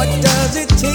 What does it take?